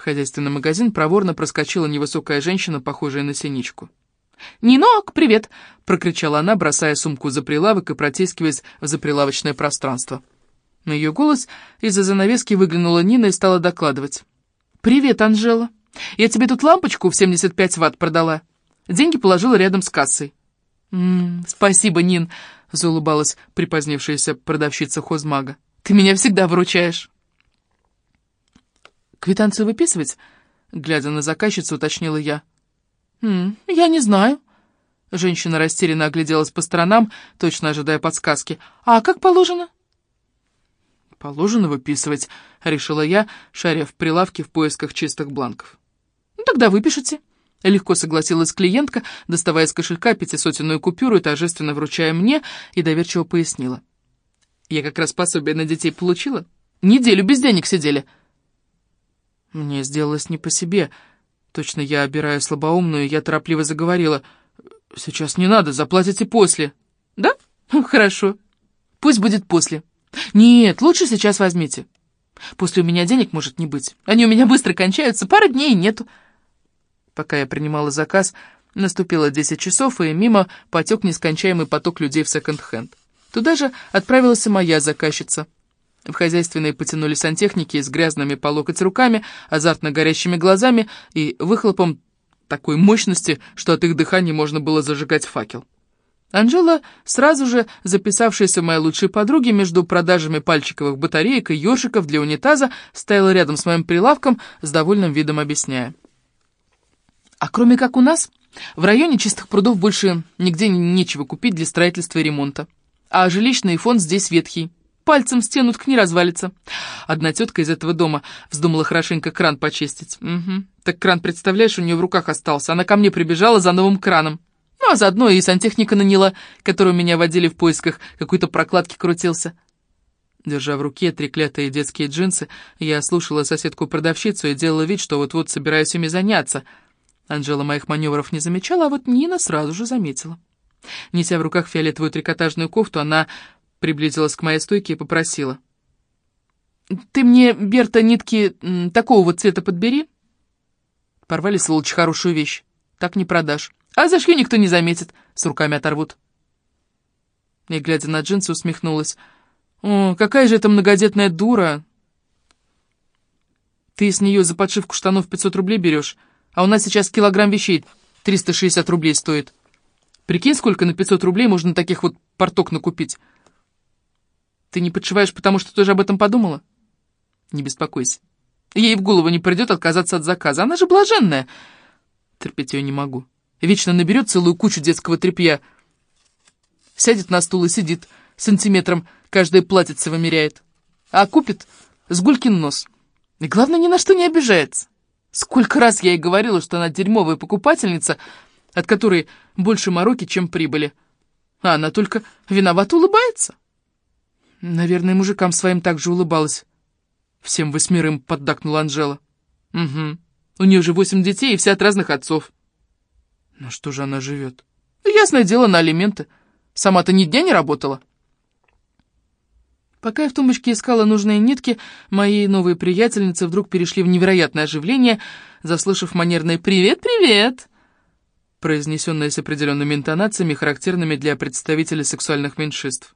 В хозяйственный магазин проворно проскочила невысокая женщина, похожая на синичку. «Нинок, привет!» — прокричала она, бросая сумку за прилавок и протискиваясь в заприлавочное пространство. На ее голос из-за занавески выглянула Нина и стала докладывать. «Привет, Анжела. Я тебе тут лампочку в 75 ватт продала. Деньги положила рядом с кассой». «М -м, «Спасибо, Нин», — заулыбалась припозднившаяся продавщица хозмага. «Ты меня всегда выручаешь». «Квитанцию выписывать?» — глядя на заказчицу, уточнила я. «М -м, «Я не знаю». Женщина растерянно огляделась по сторонам, точно ожидая подсказки. «А как положено?» «Положено выписывать», — решила я, шаря в прилавке в поисках чистых бланков. «Ну, тогда выпишите». Легко согласилась клиентка, доставая из кошелька пятисотенную купюру и торжественно вручая мне, и доверчиво пояснила. «Я как раз пособие на детей получила. Неделю без денег сидели». Мне сделалось не по себе. Точно я обираю слабоумную, я торопливо заговорила. «Сейчас не надо, заплатите после». «Да? Хорошо. Пусть будет после». «Нет, лучше сейчас возьмите. После у меня денег может не быть. Они у меня быстро кончаются, пара дней нету». Пока я принимала заказ, наступило 10 часов, и мимо потек нескончаемый поток людей в секонд-хенд. Туда же отправилась и моя заказчица. В хозяйственной потянули сантехники с грязными по локоть руками, азартно горящими глазами и выхлопом такой мощности, что от их дыхания можно было зажигать факел. Анжела, сразу же записавшаяся моей лучшей подруги между продажами пальчиковых батареек и ёршиков для унитаза, стояла рядом с моим прилавком с довольным видом объясняя. А кроме как у нас, в районе чистых прудов больше нигде нечего купить для строительства и ремонта. А жилищный фонд здесь ветхий. Пальцем стену ткни развалится. Одна тетка из этого дома вздумала хорошенько кран почистить. Угу. Так кран, представляешь, у нее в руках остался. Она ко мне прибежала за новым краном. Ну, а заодно и сантехника наняла, которую меня водили в поисках, какой-то прокладки крутился. Держа в руке треклятые детские джинсы, я слушала соседку-продавщицу и делала вид, что вот-вот собираюсь ими заняться. Анжела моих маневров не замечала, а вот Нина сразу же заметила. Неся в руках фиолетовую трикотажную кофту, она приблизилась к моей стойке и попросила. «Ты мне, Берта, нитки такого вот цвета подбери». Порвали, сволочь, хорошую вещь. Так не продашь. А зашью никто не заметит, с руками оторвут. И, глядя на джинсы, усмехнулась. «О, какая же это многодетная дура!» «Ты с нее за подшивку штанов 500 рублей берешь, а у нас сейчас килограмм вещей 360 рублей стоит. Прикинь, сколько на 500 рублей можно таких вот порток накупить. Ты не подшиваешь, потому что тоже об этом подумала? Не беспокойся. Ей в голову не придет отказаться от заказа. Она же блаженная. Терпеть ее не могу. Вечно наберет целую кучу детского тряпья. Сядет на стул и сидит, сантиметром каждое платьице вымеряет. А купит с гулькин нос. И главное, ни на что не обижается. Сколько раз я ей говорила, что она дерьмовая покупательница, от которой больше мороки, чем прибыли. А она только виновато улыбается. Наверное, мужикам своим так же улыбалась. Всем восьмерым поддакнула Анжела. Угу. У нее же восемь детей и все от разных отцов. На что же она живет? Ясное дело, на алименты. Сама-то ни дня не работала. Пока я в тумбочке искала нужные нитки, мои новые приятельницы вдруг перешли в невероятное оживление, заслышав манерное «Привет, привет!», произнесенное с определенными интонациями, характерными для представителей сексуальных меньшинств.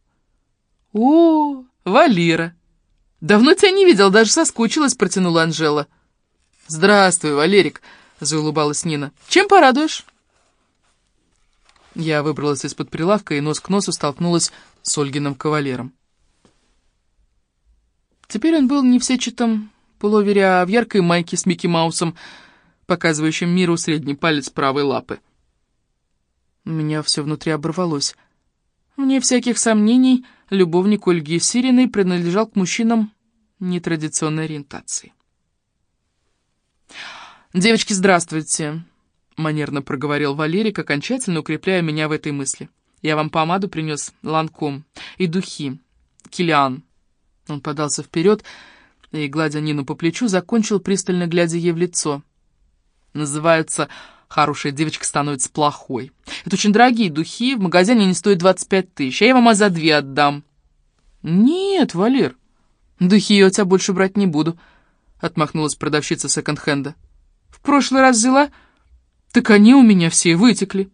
«О, Валера! Давно тебя не видел, даже соскучилась», — протянула Анжела. «Здравствуй, Валерик», — заулыбалась Нина. «Чем порадуешь?» Я выбралась из-под прилавка и нос к носу столкнулась с Ольгиным кавалером. Теперь он был не в сетчатом пуловере, а в яркой майке с Микки Маусом, показывающим миру средний палец правой лапы. У меня все внутри оборвалось. Вне всяких сомнений, любовник Ольги Сириной принадлежал к мужчинам нетрадиционной ориентации. «Девочки, здравствуйте!» — манерно проговорил Валерик, окончательно укрепляя меня в этой мысли. «Я вам помаду принес, ланком, и духи, килиан». Он подался вперед и, гладя Нину по плечу, закончил, пристально глядя ей в лицо. «Называются «Хорошая девочка становится плохой». Это очень дорогие духи, в магазине они стоят 25 тысяч, а я вам за две отдам». «Нет, Валер, духи я у тебя больше брать не буду», — отмахнулась продавщица секонд-хенда. «В прошлый раз взяла, так они у меня все вытекли».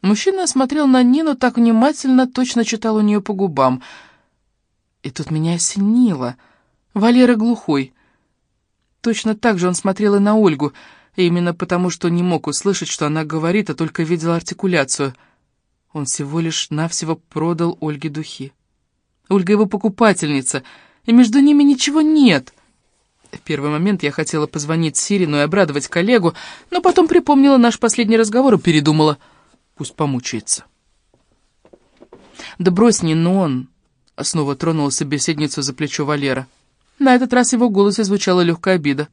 Мужчина смотрел на Нину так внимательно, точно читал у нее по губам. И тут меня осенило. Валера глухой. Точно так же он смотрел и на Ольгу, именно потому, что не мог услышать, что она говорит, а только видел артикуляцию. Он всего лишь навсего продал Ольге духи. Ольга его покупательница, и между ними ничего нет. В первый момент я хотела позвонить Сирину и обрадовать коллегу, но потом припомнила наш последний разговор и передумала. Пусть помучается. «Да брось, не он!» — снова тронула собеседницу за плечо Валера. На этот раз его голосе звучала легкая обида.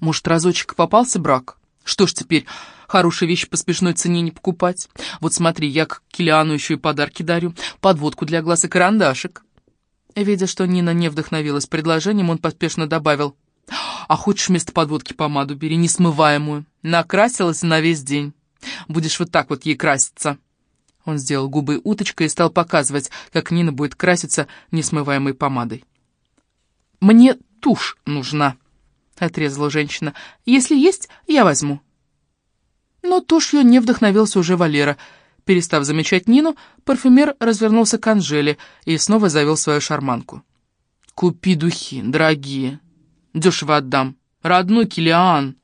«Может, разочек попался брак? Что ж теперь, хорошие вещи по смешной цене не покупать? Вот смотри, я к Килиану еще и подарки дарю, подводку для глаз и карандашик». Видя, что Нина не вдохновилась предложением, он поспешно добавил. «А хочешь вместо подводки помаду бери, несмываемую? Накрасилась на весь день. Будешь вот так вот ей краситься». Он сделал губы уточкой и стал показывать, как Нина будет краситься несмываемой помадой. «Мне тушь нужна», — отрезала женщина. «Если есть, я возьму». Но тушью не вдохновился уже Валера. Перестав замечать Нину, парфюмер развернулся к Анжеле и снова завел свою шарманку. «Купи духи, дорогие. Дешево отдам. Родной Килиан».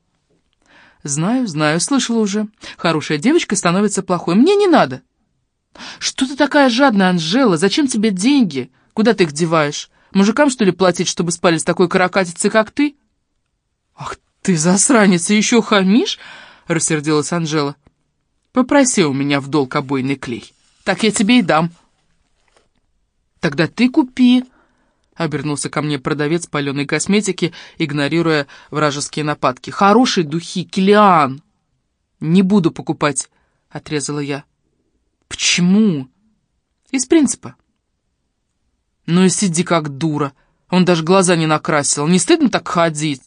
«Знаю, знаю, слышала уже. Хорошая девочка становится плохой. Мне не надо». «Что ты такая жадная, Анжела? Зачем тебе деньги? Куда ты их деваешь? Мужикам, что ли, платить, чтобы спали с такой каракатицей, как ты?» «Ах ты, засранец, еще хамишь?» — рассердилась Анжела. «Попроси у меня в долг обойный клей. Так я тебе и дам». «Тогда ты купи», — обернулся ко мне продавец паленой косметики, игнорируя вражеские нападки. «Хорошие духи, Килиан!» «Не буду покупать», — отрезала я. «Почему?» «Из принципа». «Ну и сиди как дура. Он даже глаза не накрасил. Не стыдно так ходить?»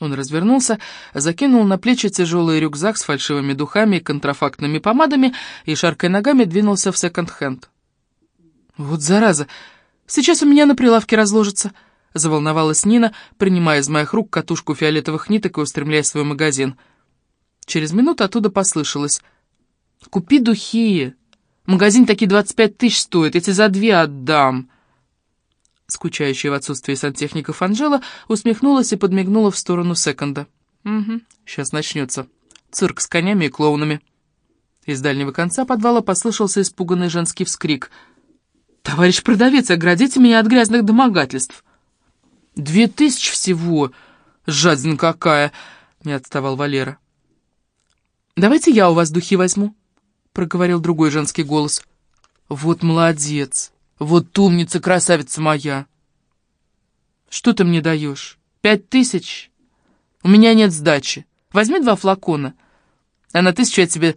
Он развернулся, закинул на плечи тяжелый рюкзак с фальшивыми духами и контрафактными помадами и, шаркой ногами, двинулся в секонд-хенд. «Вот зараза! Сейчас у меня на прилавке разложится!» — заволновалась Нина, принимая из моих рук катушку фиолетовых ниток и устремляя свой магазин. Через минуту оттуда послышалось. «Купи духи! Магазин такие двадцать пять тысяч стоит, тебе за две отдам!» Скучающая в отсутствии сантехников Анжела усмехнулась и подмигнула в сторону секонда. «Угу, сейчас начнется. Цирк с конями и клоунами». Из дальнего конца подвала послышался испуганный женский вскрик. «Товарищ продавец, оградите меня от грязных домогательств!» «Две тысячи всего! Жадина какая!» — не отставал Валера. «Давайте я у вас духи возьму», — проговорил другой женский голос. «Вот молодец! Вот умница, красавица моя. Что ты мне даешь? Пять тысяч? У меня нет сдачи. Возьми два флакона, а на тысячу я тебе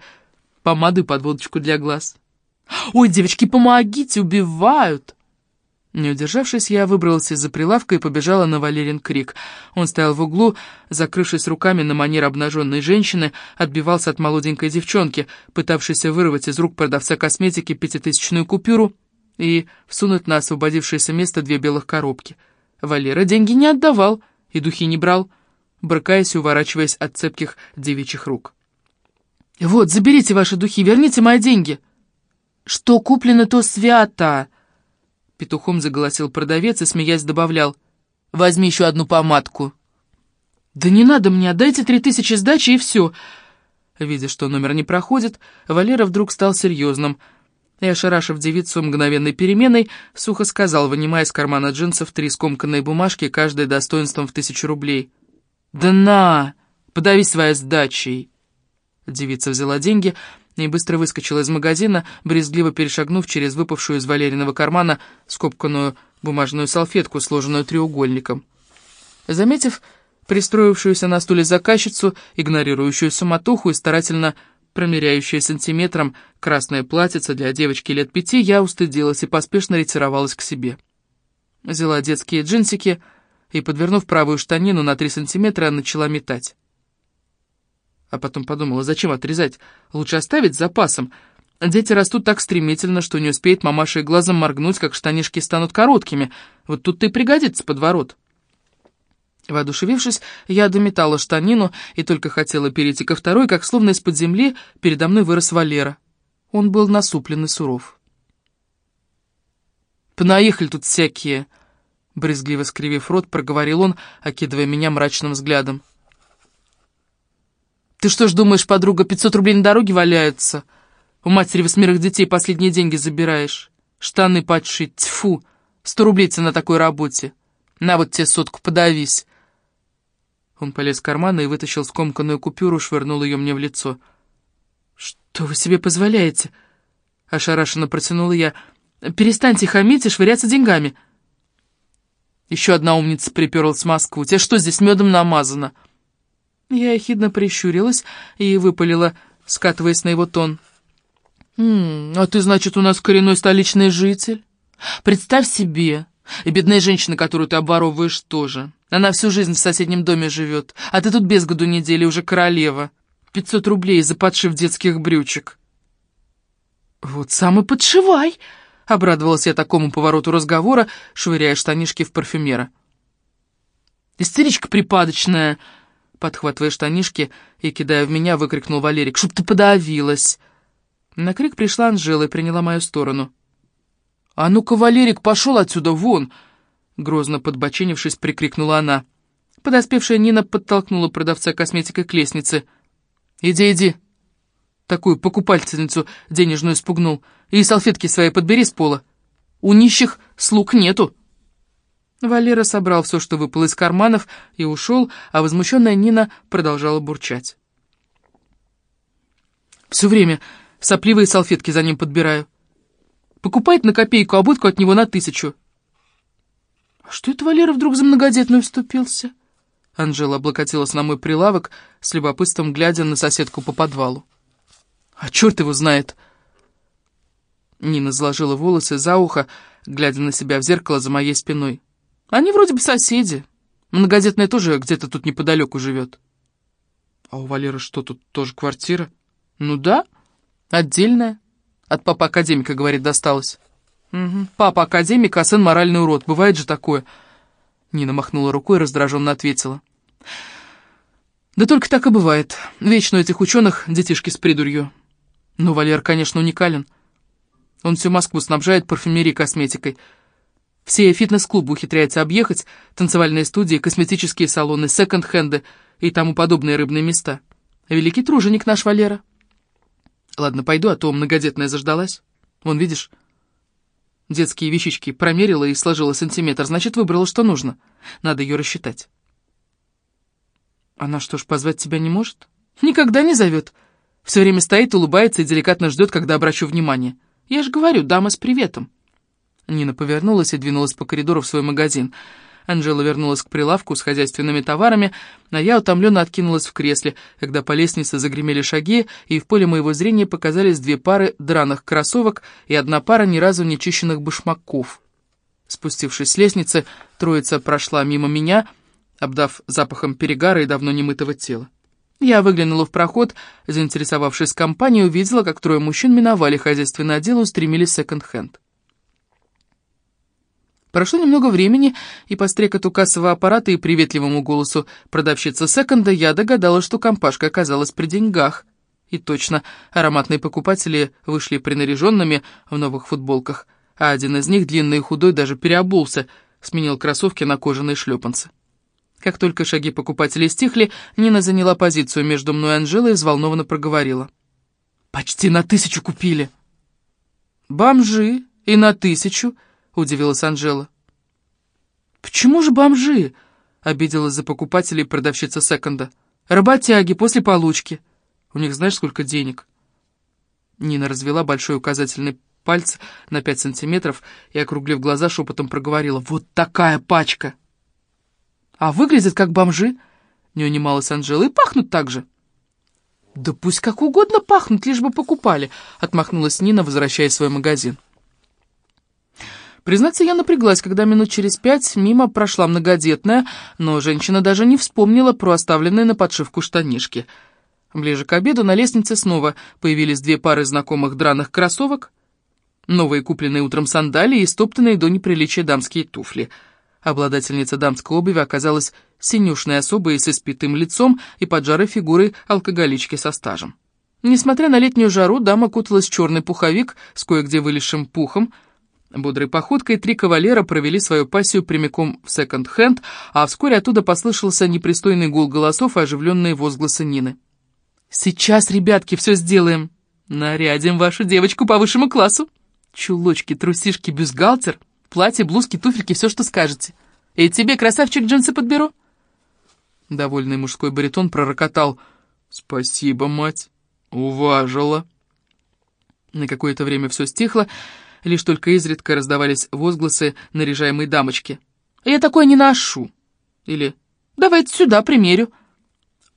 помаду и подводочку для глаз. Ой, девочки, помогите, убивают. Не удержавшись, я выбралась из-за прилавка и побежала на Валерин крик. Он стоял в углу, закрывшись руками на манер обнаженной женщины, отбивался от молоденькой девчонки, пытавшейся вырвать из рук продавца косметики пятитысячную купюру, и всунуть на освободившееся место две белых коробки. Валера деньги не отдавал и духи не брал, брыкаясь и уворачиваясь от цепких девичьих рук. «Вот, заберите ваши духи, верните мои деньги!» «Что куплено, то свято!» Петухом заголосил продавец и, смеясь, добавлял. «Возьми еще одну помадку!» «Да не надо мне, отдайте три тысячи сдачи и все!» Видя, что номер не проходит, Валера вдруг стал серьезным — и, ошарашив девицу мгновенной переменой, сухо сказал, вынимая из кармана джинсов три скомканные бумажки, каждая достоинством в тысячу рублей. «Да на! Подави своей сдачей!» Девица взяла деньги и быстро выскочила из магазина, брезгливо перешагнув через выпавшую из Валериного кармана скомканную бумажную салфетку, сложенную треугольником. Заметив пристроившуюся на стуле заказчицу, игнорирующую суматоху и старательно промеряющая сантиметром красное платьице для девочки лет пяти, я устыдилась и поспешно ретировалась к себе. Взяла детские джинсики и, подвернув правую штанину на три сантиметра, начала метать. А потом подумала, зачем отрезать? Лучше оставить запасом. Дети растут так стремительно, что не успеет мамаша и глазом моргнуть, как штанишки станут короткими. Вот тут-то и пригодится подворот. Воодушевившись, я дометала штанину и только хотела перейти ко второй, как словно из-под земли передо мной вырос Валера. Он был насуплен и суров. «Понаехали тут всякие!» Брезгливо скривив рот, проговорил он, окидывая меня мрачным взглядом. «Ты что ж думаешь, подруга, 500 рублей на дороге валяются? У матери восьмерых детей последние деньги забираешь. Штаны подшить, тьфу, сто рублей на такой работе. На вот тебе сотку, подавись». Он полез в карман и вытащил скомканную купюру, швырнул ее мне в лицо. «Что вы себе позволяете?» — ошарашенно протянула я. «Перестаньте хамить и швыряться деньгами». Еще одна умница приперлась в Москву. «У тебя что, здесь медом намазано?» Я ехидно прищурилась и выпалила, скатываясь на его тон. «М -м, «А ты, значит, у нас коренной столичный житель? Представь себе, и бедная женщина, которую ты обворовываешь, тоже. Она всю жизнь в соседнем доме живет, а ты тут без году недели уже королева. Пятьсот рублей за подшив детских брючек». «Вот сам и подшивай!» — обрадовалась я такому повороту разговора, швыряя штанишки в парфюмера. «Истеричка припадочная!» Подхватывая штанишки и кидая в меня, выкрикнул Валерик. «Чтоб ты подавилась!» На крик пришла Анжела и приняла мою сторону. «А ну-ка, Валерик, пошел отсюда, вон!» Грозно подбоченившись, прикрикнула она. Подоспевшая Нина подтолкнула продавца косметикой к лестнице. «Иди, иди!» Такую покупательницу денежную спугнул. «И салфетки свои подбери с пола. У нищих слуг нету!» Валера собрал все, что выпало из карманов, и ушел, а возмущенная Нина продолжала бурчать. «Все время сопливые салфетки за ним подбираю. Покупает на копейку, будку от него на тысячу». «А что это Валера вдруг за многодетную вступился?» Анжела облокотилась на мой прилавок, с любопытством глядя на соседку по подвалу. «А черт его знает!» Нина заложила волосы за ухо, глядя на себя в зеркало за моей спиной. Они вроде бы соседи. Многодетная тоже где-то тут неподалеку живет. А у Валеры что, тут тоже квартира? Ну да, отдельная. От папа академика, говорит, досталось. Угу. Папа академик, а сын моральный урод. Бывает же такое. Нина махнула рукой и раздраженно ответила. Да только так и бывает. Вечно у этих ученых детишки с придурью. Но Валер, конечно, уникален. Он всю Москву снабжает парфюмерией косметикой. Все фитнес-клубы ухитряются объехать, танцевальные студии, косметические салоны, секонд-хенды и тому подобные рыбные места. Великий труженик наш Валера. Ладно, пойду, а то многодетная заждалась. Вон, видишь, детские вещички промерила и сложила сантиметр, значит, выбрала, что нужно. Надо ее рассчитать. Она что ж, позвать тебя не может? Никогда не зовет. Все время стоит, улыбается и деликатно ждет, когда обращу внимание. Я же говорю, дама с приветом. Нина повернулась и двинулась по коридору в свой магазин. Анжела вернулась к прилавку с хозяйственными товарами, а я утомленно откинулась в кресле, когда по лестнице загремели шаги, и в поле моего зрения показались две пары драных кроссовок и одна пара ни разу не чищенных башмаков. Спустившись с лестницы, троица прошла мимо меня, обдав запахом перегара и давно немытого тела. Я выглянула в проход, заинтересовавшись компанией, увидела, как трое мужчин миновали хозяйственное отдел и устремились секонд-хенд. Прошло немного времени, и по стрекоту кассового аппарата и приветливому голосу продавщицы секонда я догадалась, что компашка оказалась при деньгах. И точно, ароматные покупатели вышли принаряженными в новых футболках, а один из них, длинный и худой, даже переобулся, сменил кроссовки на кожаные шлепанцы. Как только шаги покупателей стихли, Нина заняла позицию между мной и Анжелой и взволнованно проговорила. «Почти на тысячу купили!» «Бомжи! И на тысячу!» — удивилась Анжела. «Почему же бомжи?» — обиделась за покупателей продавщица секонда. «Работяги после получки. У них знаешь, сколько денег?» Нина развела большой указательный палец на пять сантиметров и, округлив глаза, шепотом проговорила. «Вот такая пачка!» «А выглядят как бомжи!» — не унималась Анжела. «И пахнут так же!» «Да пусть как угодно пахнут, лишь бы покупали!» — отмахнулась Нина, возвращаясь в свой магазин. Признаться, я напряглась, когда минут через пять мимо прошла многодетная, но женщина даже не вспомнила про оставленные на подшивку штанишки. Ближе к обеду на лестнице снова появились две пары знакомых драных кроссовок, новые купленные утром сандалии и стоптанные до неприличия дамские туфли. Обладательница дамской обуви оказалась синюшной особой с испитым лицом и поджарой фигурой алкоголички со стажем. Несмотря на летнюю жару, дама куталась в черный пуховик с кое-где вылезшим пухом. Бодрой походкой три кавалера провели свою пассию прямиком в секонд-хенд, а вскоре оттуда послышался непристойный гул голосов и оживленные возгласы Нины. «Сейчас, ребятки, все сделаем. Нарядим вашу девочку по высшему классу. Чулочки, трусишки, бюстгальтер, платье, блузки, туфельки, все, что скажете. И тебе, красавчик, джинсы подберу». Довольный мужской баритон пророкотал «Спасибо, мать». «Уважила». На какое-то время все стихло, лишь только изредка раздавались возгласы наряжаемой дамочки. «Я такое не ношу!» Или «Давайте сюда, примерю!»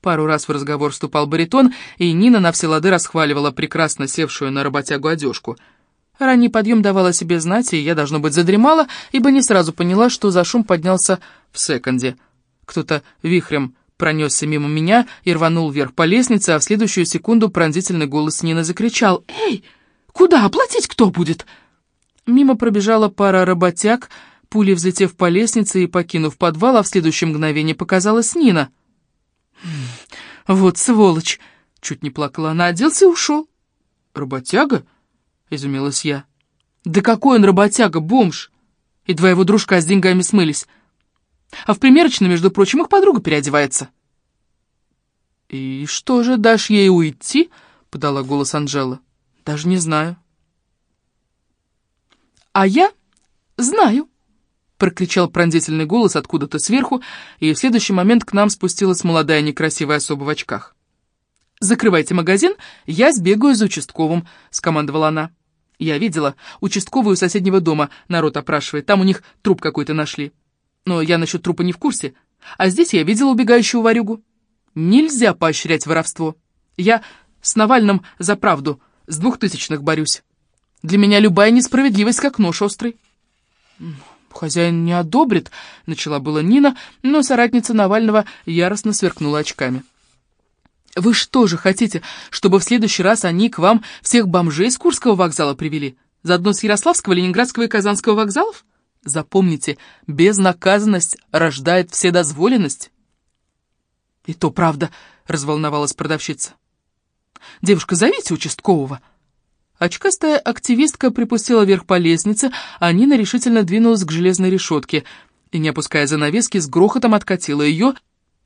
Пару раз в разговор вступал баритон, и Нина на все лады расхваливала прекрасно севшую на работягу одежку. Ранний подъем давал о себе знать, и я, должно быть, задремала, ибо не сразу поняла, что за шум поднялся в секонде. Кто-то вихрем пронесся мимо меня и рванул вверх по лестнице, а в следующую секунду пронзительный голос Нины закричал «Эй, куда оплатить кто будет?» Мимо пробежала пара работяг, пулей взлетев по лестнице и покинув подвал, а в следующее мгновение показалась Нина. «Вот сволочь!» — чуть не плакала она, оделся и ушел. «Работяга?» — изумилась я. «Да какой он работяга, бомж!» И два его дружка с деньгами смылись. А в примерочной, между прочим, их подруга переодевается». «И что же, дашь ей уйти?» — подала голос Анжела. «Даже не знаю». «А я знаю», — прокричал пронзительный голос откуда-то сверху, и в следующий момент к нам спустилась молодая некрасивая особа в очках. «Закрывайте магазин, я сбегаю за участковым», — скомандовала она. «Я видела, участковую соседнего дома народ опрашивает, там у них труп какой-то нашли. Но я насчет трупа не в курсе. А здесь я видела убегающую варюгу. Нельзя поощрять воровство. Я с Навальным за правду с двухтысячных борюсь. Для меня любая несправедливость как нож острый. «Хозяин не одобрит», — начала была Нина, но соратница Навального яростно сверкнула очками. «Вы что же хотите, чтобы в следующий раз они к вам всех бомжей с Курского вокзала привели? Заодно с Ярославского, Ленинградского и Казанского вокзалов?» Запомните, безнаказанность рождает вседозволенность. И то правда, разволновалась продавщица. Девушка, зовите участкового. Очкастая активистка припустила вверх по лестнице, а Нина решительно двинулась к железной решетке и, не опуская занавески, с грохотом откатила ее,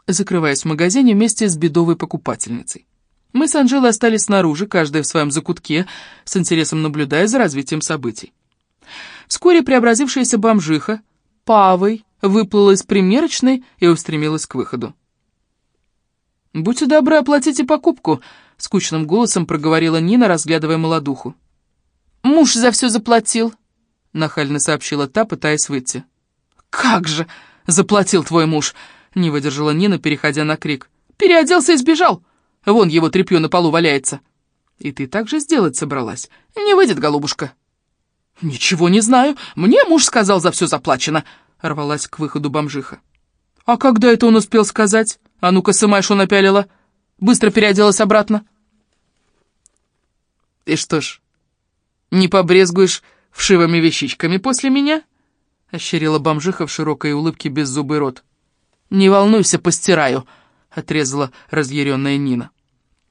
закрываясь в магазине вместе с бедовой покупательницей. Мы с Анжелой остались снаружи, каждая в своем закутке, с интересом наблюдая за развитием событий. Вскоре преобразившаяся бомжиха, павой, выплыла из примерочной и устремилась к выходу. «Будьте добры, оплатите покупку», — скучным голосом проговорила Нина, разглядывая молодуху. «Муж за все заплатил», — нахально сообщила та, пытаясь выйти. «Как же заплатил твой муж?» — не выдержала Нина, переходя на крик. «Переоделся и сбежал. Вон его тряпье на полу валяется». «И ты так же сделать собралась. Не выйдет, голубушка». «Ничего не знаю. Мне муж сказал, за все заплачено», — рвалась к выходу бомжиха. «А когда это он успел сказать? А ну-ка, сымай, что напялила. Быстро переоделась обратно». «И что ж, не побрезгуешь вшивыми вещичками после меня?» — ощерила бомжиха в широкой улыбке беззубый рот. «Не волнуйся, постираю», — отрезала разъяренная Нина.